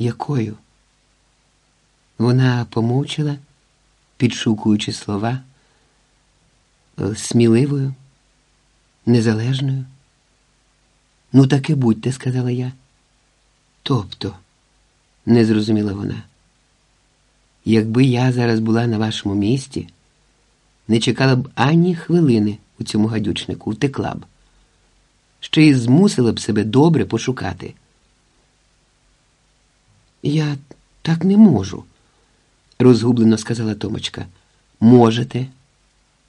Якою? Вона помовчала, підшукуючи слова, «Е, сміливою, незалежною. Ну, так і будьте, сказала я. Тобто, не зрозуміла вона. Якби я зараз була на вашому місці, не чекала б ані хвилини у цьому гадючнику, втекла б, ще й змусила б себе добре пошукати. Я так не можу, розгублено сказала Томочка. Можете,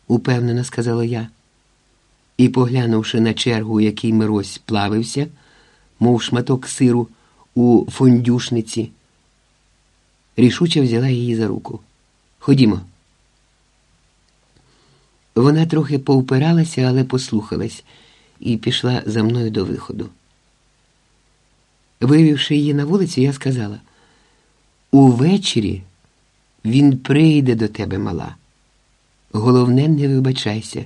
упевнено сказала я. І, поглянувши на чергу, у якій Мирось плавився, мов шматок сиру у фондюшниці, рішуче взяла її за руку. Ходімо. Вона трохи повпиралася, але послухалась і пішла за мною до виходу. Вивівши її на вулицю, я сказала: увечері він прийде до тебе, мала. Головне, не вибачайся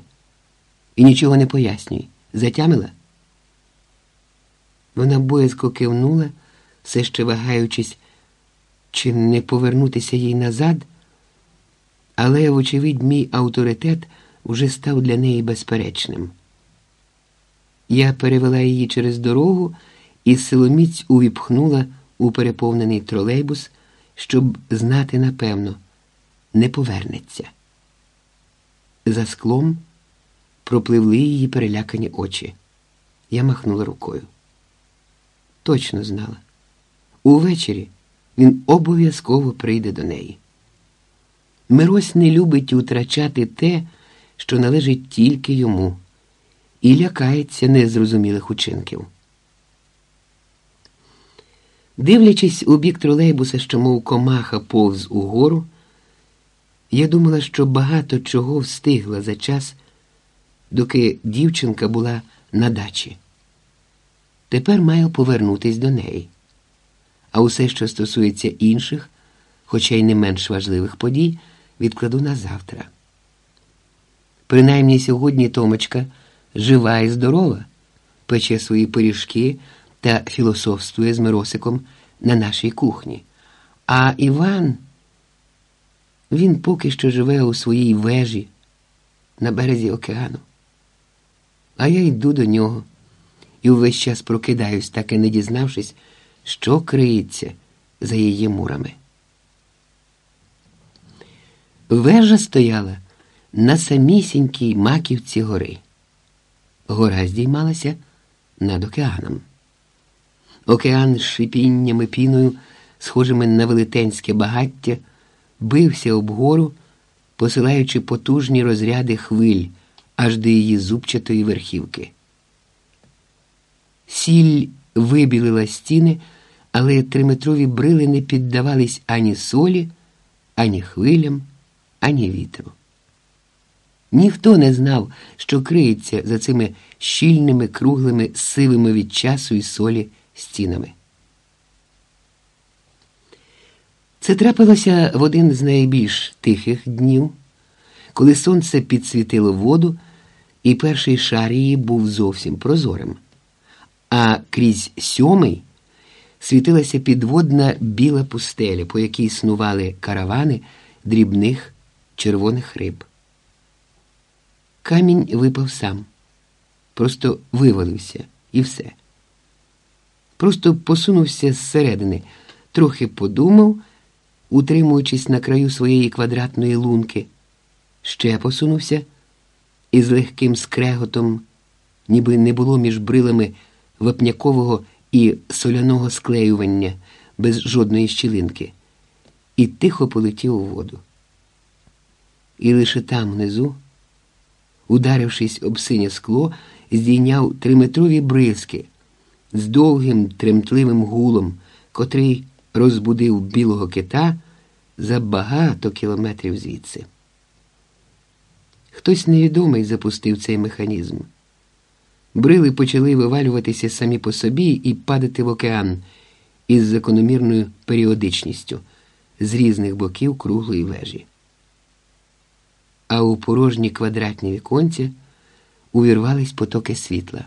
і нічого не пояснюй. Затямила? Вона боязко кивнула, все ще вагаючись, чи не повернутися їй назад, але, вочевидь, мій авторитет уже став для неї безперечним. Я перевела її через дорогу і силоміць увіпхнула у переповнений тролейбус, щоб знати напевно, не повернеться. За склом пропливли її перелякані очі. Я махнула рукою. Точно знала. Увечері він обов'язково прийде до неї. Мирось не любить утрачати те, що належить тільки йому, і лякається незрозумілих учинків. Дивлячись у бік тролейбуса, що, мов комаха повз угору, я думала, що багато чого встигла за час, доки дівчинка була на дачі. Тепер маю повернутись до неї. А усе, що стосується інших, хоча й не менш важливих подій, відкладу на завтра. Принаймні сьогодні Томочка жива і здорова, пече свої пиріжки та філософствує з Миросиком на нашій кухні. А Іван, він поки що живе у своїй вежі на березі океану. А я йду до нього і увесь час прокидаюсь, так і не дізнавшись, що криється за її мурами. Вежа стояла на самісінькій маківці гори. Гора здіймалася над океаном. Океан з шипінням і піною, схожими на велетенське багаття, бився об гору, посилаючи потужні розряди хвиль аж до її зубчатої верхівки. Сіль вибілила стіни, але триметрові брили не піддавались ані солі, ані хвилям, ані вітру. Ніхто не знав, що криється за цими щільними, круглими, сивими від часу і солі стінами. Це трапилося в один з найбільш тихих днів, коли сонце підсвітило воду, і перший шар її був зовсім прозорим, а крізь сьомий світилася підводна біла пустеля, по якій снували каравани дрібних червоних риб. Камінь випав сам, просто вивалився і все. Просто посунувся зсередини, трохи подумав, утримуючись на краю своєї квадратної лунки, ще посунувся і з легким скреготом, ніби не було між брилами вапнякового і соляного склеювання без жодної щілинки, і тихо полетів у воду. І лише там внизу ударившись об синє скло, здійняв триметрові бризки з довгим тремтливим гулом, котрий розбудив білого кита за багато кілометрів звідси. Хтось невідомий запустив цей механізм. Брили почали вивалюватися самі по собі і падати в океан із закономірною періодичністю з різних боків круглої вежі а у порожні квадратні віконці увірвались потоки світла.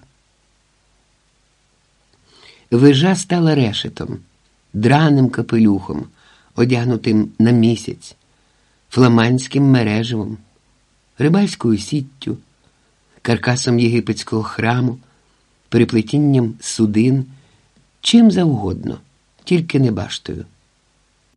Вежа стала решетом, драним капелюхом, одягнутим на місяць, фламандським мереживом, рибальською сіттю, каркасом єгипетського храму, переплетінням судин, чим завгодно, тільки не баштою.